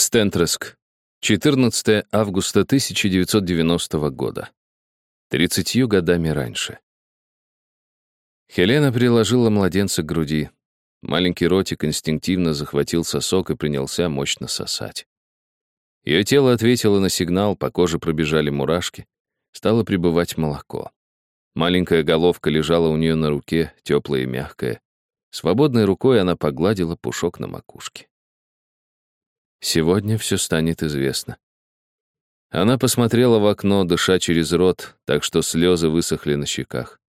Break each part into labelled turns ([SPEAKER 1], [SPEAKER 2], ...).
[SPEAKER 1] Стентреск. 14 августа 1990 года. 30 годами раньше. Хелена приложила младенца к груди. Маленький ротик инстинктивно захватил сосок и принялся мощно сосать. Ее тело ответило на сигнал, по коже пробежали мурашки. Стало прибывать молоко. Маленькая головка лежала у нее на руке, теплая и мягкая. Свободной рукой она погладила пушок на макушке. Сегодня все станет известно. Она посмотрела в окно, дыша через рот, так что слезы высохли на щеках.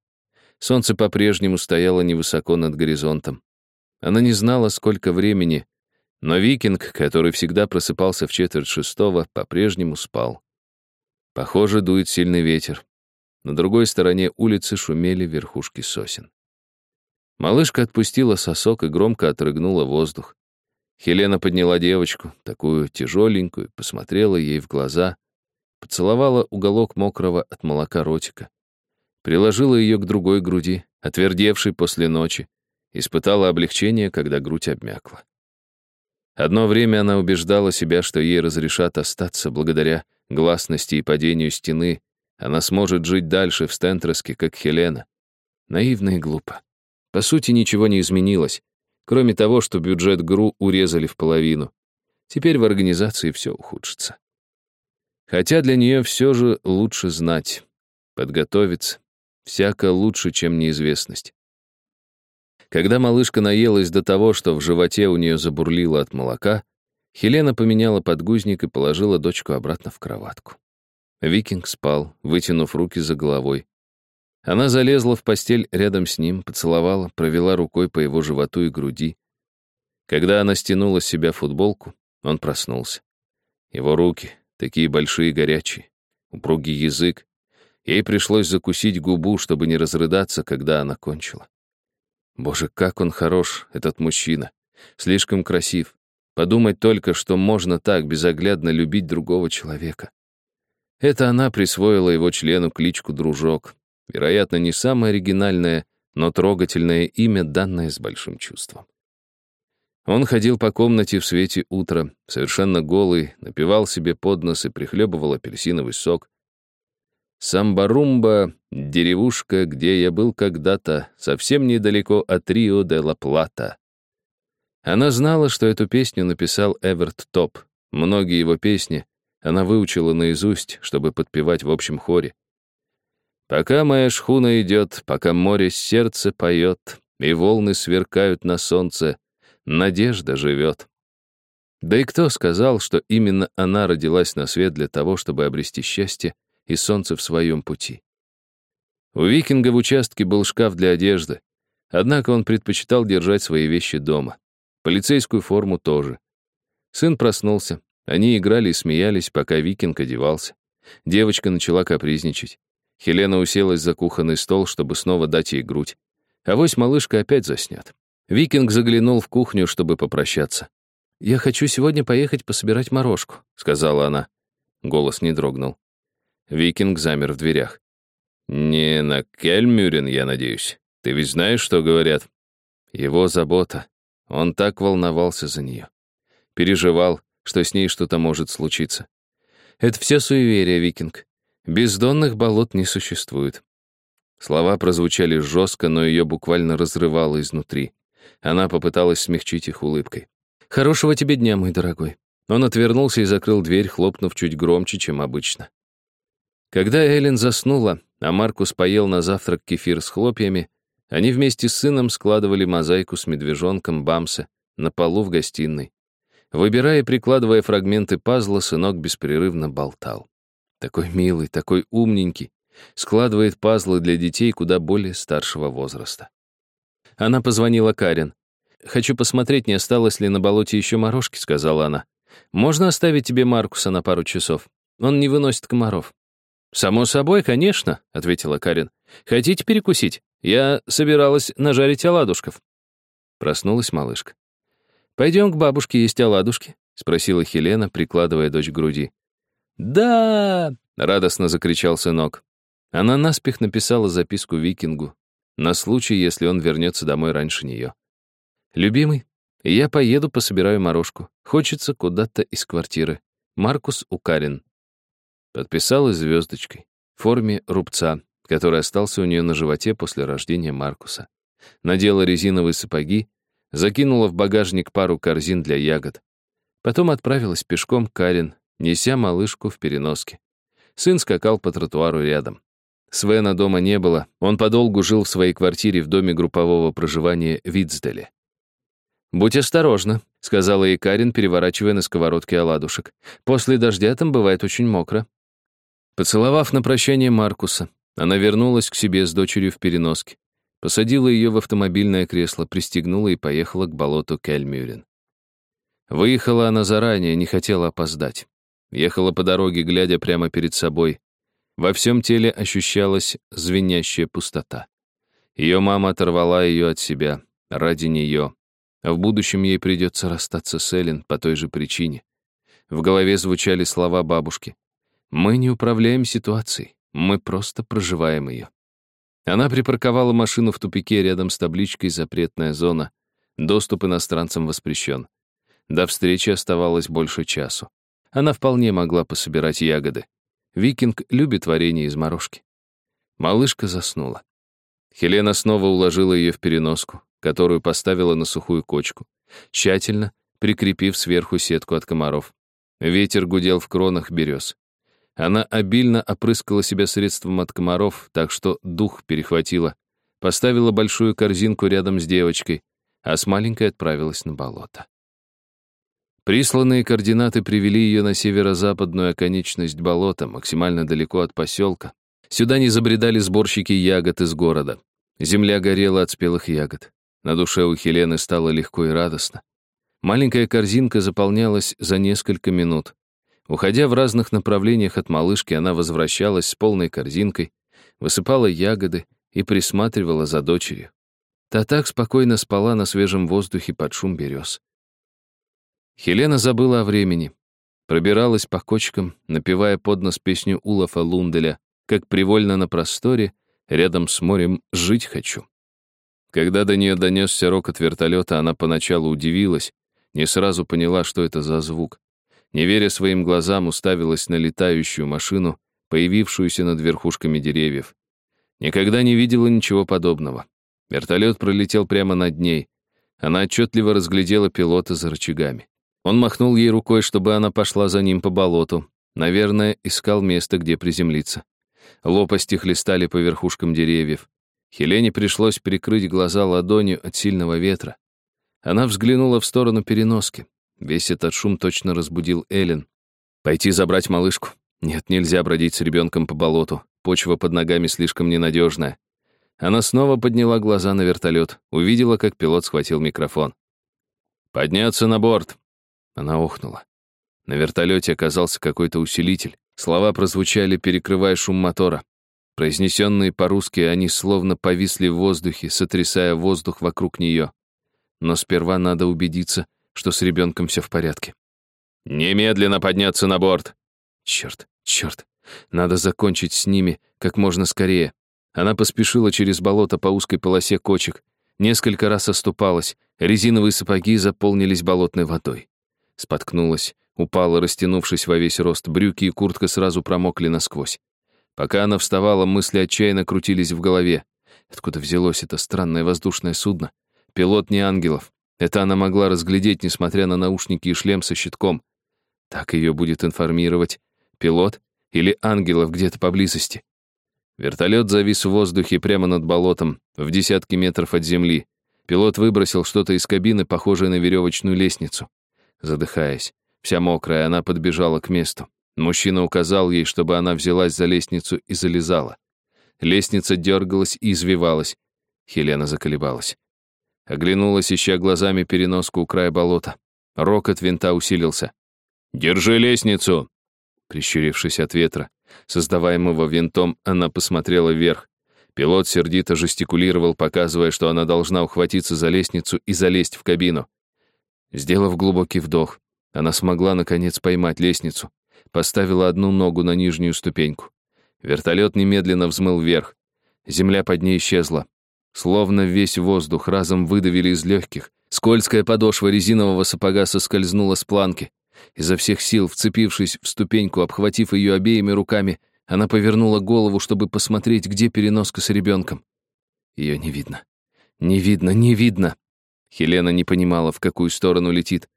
[SPEAKER 1] Солнце по-прежнему стояло невысоко над горизонтом. Она не знала, сколько времени, но викинг, который всегда просыпался в четверть шестого, по-прежнему спал. Похоже, дует сильный ветер. На другой стороне улицы шумели верхушки сосен. Малышка отпустила сосок и громко отрыгнула воздух. Хелена подняла девочку, такую тяжеленькую, посмотрела ей в глаза, поцеловала уголок мокрого от молока ротика, приложила ее к другой груди, отвердевшей после ночи, испытала облегчение, когда грудь обмякла. Одно время она убеждала себя, что ей разрешат остаться благодаря гласности и падению стены, она сможет жить дальше в Стентроске, как Хелена. Наивно и глупо. По сути, ничего не изменилось. Кроме того, что бюджет ГРУ урезали в половину. Теперь в организации все ухудшится. Хотя для нее все же лучше знать, подготовиться. Всяко лучше, чем неизвестность. Когда малышка наелась до того, что в животе у нее забурлило от молока, Хелена поменяла подгузник и положила дочку обратно в кроватку. Викинг спал, вытянув руки за головой. Она залезла в постель рядом с ним, поцеловала, провела рукой по его животу и груди. Когда она стянула с себя футболку, он проснулся. Его руки, такие большие и горячие, упругий язык. Ей пришлось закусить губу, чтобы не разрыдаться, когда она кончила. Боже, как он хорош, этот мужчина. Слишком красив. Подумать только, что можно так безоглядно любить другого человека. Это она присвоила его члену кличку «Дружок», Вероятно, не самое оригинальное, но трогательное имя, данное с большим чувством. Он ходил по комнате в свете утра, совершенно голый, напивал себе под нос и прихлебывал апельсиновый сок. Самбарумба — деревушка, где я был когда-то, совсем недалеко от Рио-де-ла-Плата. Она знала, что эту песню написал Эверт Топ. Многие его песни она выучила наизусть, чтобы подпевать в общем хоре. Пока моя шхуна идет, пока море сердце поет, и волны сверкают на солнце, надежда живет. Да и кто сказал, что именно она родилась на свет для того, чтобы обрести счастье и солнце в своем пути? У викинга в участке был шкаф для одежды, однако он предпочитал держать свои вещи дома. Полицейскую форму тоже. Сын проснулся, они играли и смеялись, пока викинг одевался. Девочка начала капризничать. Хелена уселась за кухонный стол, чтобы снова дать ей грудь. Авось малышка опять заснет. Викинг заглянул в кухню, чтобы попрощаться. «Я хочу сегодня поехать пособирать морожку», — сказала она. Голос не дрогнул. Викинг замер в дверях. «Не на Кельмюрен, я надеюсь. Ты ведь знаешь, что говорят?» Его забота. Он так волновался за нее. Переживал, что с ней что-то может случиться. «Это все суеверие, Викинг. Бездонных болот не существует. Слова прозвучали жестко, но ее буквально разрывало изнутри. Она попыталась смягчить их улыбкой. «Хорошего тебе дня, мой дорогой». Он отвернулся и закрыл дверь, хлопнув чуть громче, чем обычно. Когда Эллен заснула, а Маркус поел на завтрак кефир с хлопьями, они вместе с сыном складывали мозаику с медвежонком Бамса на полу в гостиной. Выбирая и прикладывая фрагменты пазла, сынок беспрерывно болтал. Такой милый, такой умненький. Складывает пазлы для детей куда более старшего возраста. Она позвонила Карен. «Хочу посмотреть, не осталось ли на болоте еще морожки», — сказала она. «Можно оставить тебе Маркуса на пару часов? Он не выносит комаров». «Само собой, конечно», — ответила Карен. «Хотите перекусить? Я собиралась нажарить оладушков». Проснулась малышка. «Пойдем к бабушке есть оладушки?» — спросила Хелена, прикладывая дочь к груди. «Да!» — радостно закричал сынок. Она наспех написала записку викингу на случай, если он вернется домой раньше нее. «Любимый, Я поеду, пособираю морожку. Хочется куда-то из квартиры. Маркус Укарин. Подписалась звездочкой в форме рубца, который остался у нее на животе после рождения Маркуса. Надела резиновые сапоги, закинула в багажник пару корзин для ягод. Потом отправилась пешком к Карин, неся малышку в переноске. Сын скакал по тротуару рядом. Свена дома не было, он подолгу жил в своей квартире в доме группового проживания Витсделе. «Будь осторожна», — сказала ей Карин, переворачивая на сковородке оладушек. «После дождя там бывает очень мокро». Поцеловав на прощание Маркуса, она вернулась к себе с дочерью в переноске, посадила ее в автомобильное кресло, пристегнула и поехала к болоту Кельмюрен. Выехала она заранее, не хотела опоздать. Ехала по дороге, глядя прямо перед собой. Во всем теле ощущалась звенящая пустота. Ее мама оторвала ее от себя, ради нее, в будущем ей придется расстаться с Эллен по той же причине. В голове звучали слова бабушки. «Мы не управляем ситуацией, мы просто проживаем ее». Она припарковала машину в тупике рядом с табличкой «Запретная зона». Доступ иностранцам воспрещен. До встречи оставалось больше часу. Она вполне могла пособирать ягоды. Викинг любит варенье из морожки. Малышка заснула. Хелена снова уложила ее в переноску которую поставила на сухую кочку, тщательно прикрепив сверху сетку от комаров. Ветер гудел в кронах берез. Она обильно опрыскала себя средством от комаров, так что дух перехватила, поставила большую корзинку рядом с девочкой, а с маленькой отправилась на болото. Присланные координаты привели ее на северо-западную оконечность болота, максимально далеко от поселка. Сюда не забредали сборщики ягод из города. Земля горела от спелых ягод. На душе у Хелены стало легко и радостно. Маленькая корзинка заполнялась за несколько минут. Уходя в разных направлениях от малышки, она возвращалась с полной корзинкой, высыпала ягоды и присматривала за дочерью. Та так спокойно спала на свежем воздухе под шум берез. Хелена забыла о времени. Пробиралась по кочкам, напевая под нос песню Улафа Лунделя, как привольно на просторе, рядом с морем жить хочу. Когда до нее донесся рокот вертолета, она поначалу удивилась, не сразу поняла, что это за звук. Не веря своим глазам, уставилась на летающую машину, появившуюся над верхушками деревьев. Никогда не видела ничего подобного. Вертолет пролетел прямо над ней. Она отчетливо разглядела пилота за рычагами. Он махнул ей рукой, чтобы она пошла за ним по болоту. Наверное, искал место, где приземлиться. Лопасти хлестали по верхушкам деревьев. Хелене пришлось прикрыть глаза ладонью от сильного ветра. Она взглянула в сторону переноски. Весь этот шум точно разбудил Эллен. Пойти забрать малышку? Нет, нельзя бродить с ребенком по болоту. Почва под ногами слишком ненадежная. Она снова подняла глаза на вертолет, увидела, как пилот схватил микрофон. «Подняться на борт!» Она охнула. На вертолете оказался какой-то усилитель. Слова прозвучали, перекрывая шум мотора. Произнесенные по-русски, они словно повисли в воздухе, сотрясая воздух вокруг нее. Но сперва надо убедиться, что с ребенком все в порядке. «Немедленно подняться на борт!» Черт, черт, надо закончить с ними как можно скорее. Она поспешила через болото по узкой полосе кочек, несколько раз оступалась, резиновые сапоги заполнились болотной водой. Споткнулась, упала, растянувшись во весь рост, брюки и куртка сразу промокли насквозь. Пока она вставала, мысли отчаянно крутились в голове. Откуда взялось это странное воздушное судно? Пилот не ангелов. Это она могла разглядеть, несмотря на наушники и шлем со щитком. Так ее будет информировать пилот или ангелов где-то поблизости. Вертолет завис в воздухе прямо над болотом, в десятки метров от земли. Пилот выбросил что-то из кабины, похожее на веревочную лестницу. Задыхаясь, вся мокрая, она подбежала к месту. Мужчина указал ей, чтобы она взялась за лестницу и залезала. Лестница дергалась и извивалась. Хелена заколебалась. Оглянулась, ища глазами переноску у края болота. Рокот винта усилился. «Держи лестницу!» Прищурившись от ветра, создаваемого винтом, она посмотрела вверх. Пилот сердито жестикулировал, показывая, что она должна ухватиться за лестницу и залезть в кабину. Сделав глубокий вдох, она смогла, наконец, поймать лестницу поставила одну ногу на нижнюю ступеньку. Вертолет немедленно взмыл вверх. Земля под ней исчезла. Словно весь воздух разом выдавили из легких, Скользкая подошва резинового сапога соскользнула с планки. Изо всех сил, вцепившись в ступеньку, обхватив ее обеими руками, она повернула голову, чтобы посмотреть, где переноска с ребенком. Ее не видно. Не видно, не видно. Хелена не понимала, в какую сторону летит.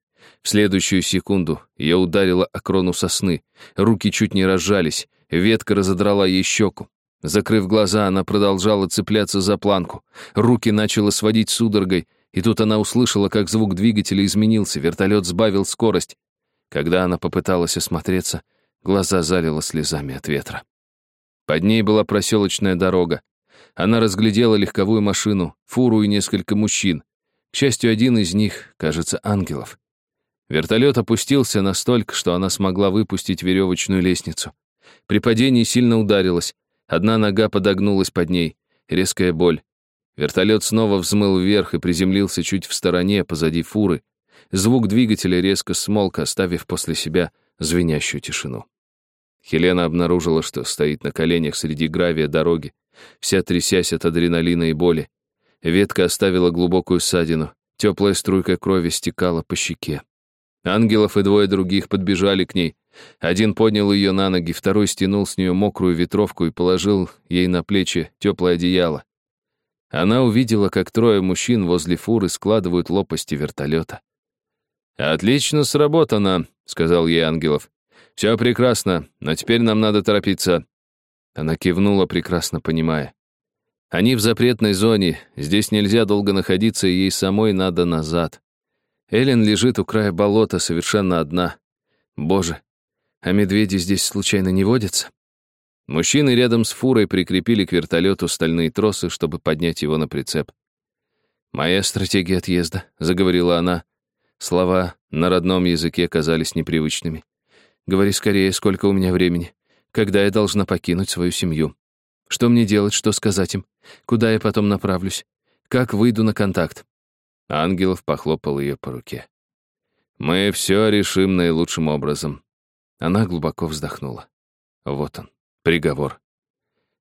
[SPEAKER 1] В следующую секунду ее ударило о крону сосны. Руки чуть не разжались. Ветка разодрала ей щеку. Закрыв глаза, она продолжала цепляться за планку. Руки начала сводить судорогой, и тут она услышала, как звук двигателя изменился, вертолет сбавил скорость. Когда она попыталась осмотреться, глаза залило слезами от ветра. Под ней была проселочная дорога. Она разглядела легковую машину, фуру и несколько мужчин. К счастью, один из них, кажется, ангелов. Вертолет опустился настолько, что она смогла выпустить веревочную лестницу. При падении сильно ударилась. Одна нога подогнулась под ней. Резкая боль. Вертолет снова взмыл вверх и приземлился чуть в стороне, позади фуры. Звук двигателя резко смолк, оставив после себя звенящую тишину. Хелена обнаружила, что стоит на коленях среди гравия дороги, вся трясясь от адреналина и боли. Ветка оставила глубокую ссадину, теплая струйка крови стекала по щеке. Ангелов и двое других подбежали к ней. Один поднял ее на ноги, второй стянул с нее мокрую ветровку и положил ей на плечи теплое одеяло. Она увидела, как трое мужчин возле фуры складывают лопасти вертолета. «Отлично сработано», — сказал ей Ангелов. «Все прекрасно, но теперь нам надо торопиться». Она кивнула, прекрасно понимая. Они в запретной зоне, здесь нельзя долго находиться, и ей самой надо назад. Эллен лежит у края болота, совершенно одна. Боже, а медведи здесь случайно не водятся? Мужчины рядом с фурой прикрепили к вертолету стальные тросы, чтобы поднять его на прицеп. «Моя стратегия отъезда», — заговорила она. Слова на родном языке казались непривычными. «Говори скорее, сколько у меня времени. Когда я должна покинуть свою семью? Что мне делать, что сказать им? Куда я потом направлюсь? Как выйду на контакт?» Ангелов похлопал ее по руке. «Мы все решим наилучшим образом». Она глубоко вздохнула. Вот он. Приговор.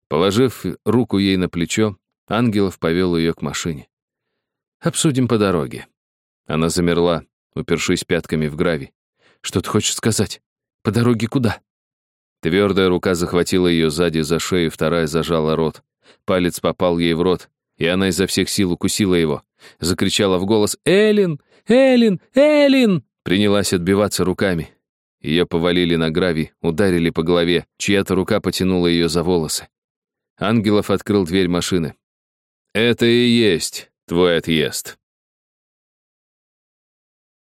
[SPEAKER 1] Положив руку ей на плечо, Ангелов повел ее к машине. «Обсудим по дороге». Она замерла, упершись пятками в гравий. «Что ты хочешь сказать? По дороге куда?» Твердая рука захватила ее сзади за шею, вторая зажала рот. Палец попал ей в рот, и она изо всех сил укусила его. Закричала в голос «Эллин! Эллин! Эллин!» Принялась отбиваться руками. Ее повалили на гравий, ударили по голове, чья-то рука потянула ее за волосы. Ангелов открыл дверь машины. «Это и есть твой отъезд».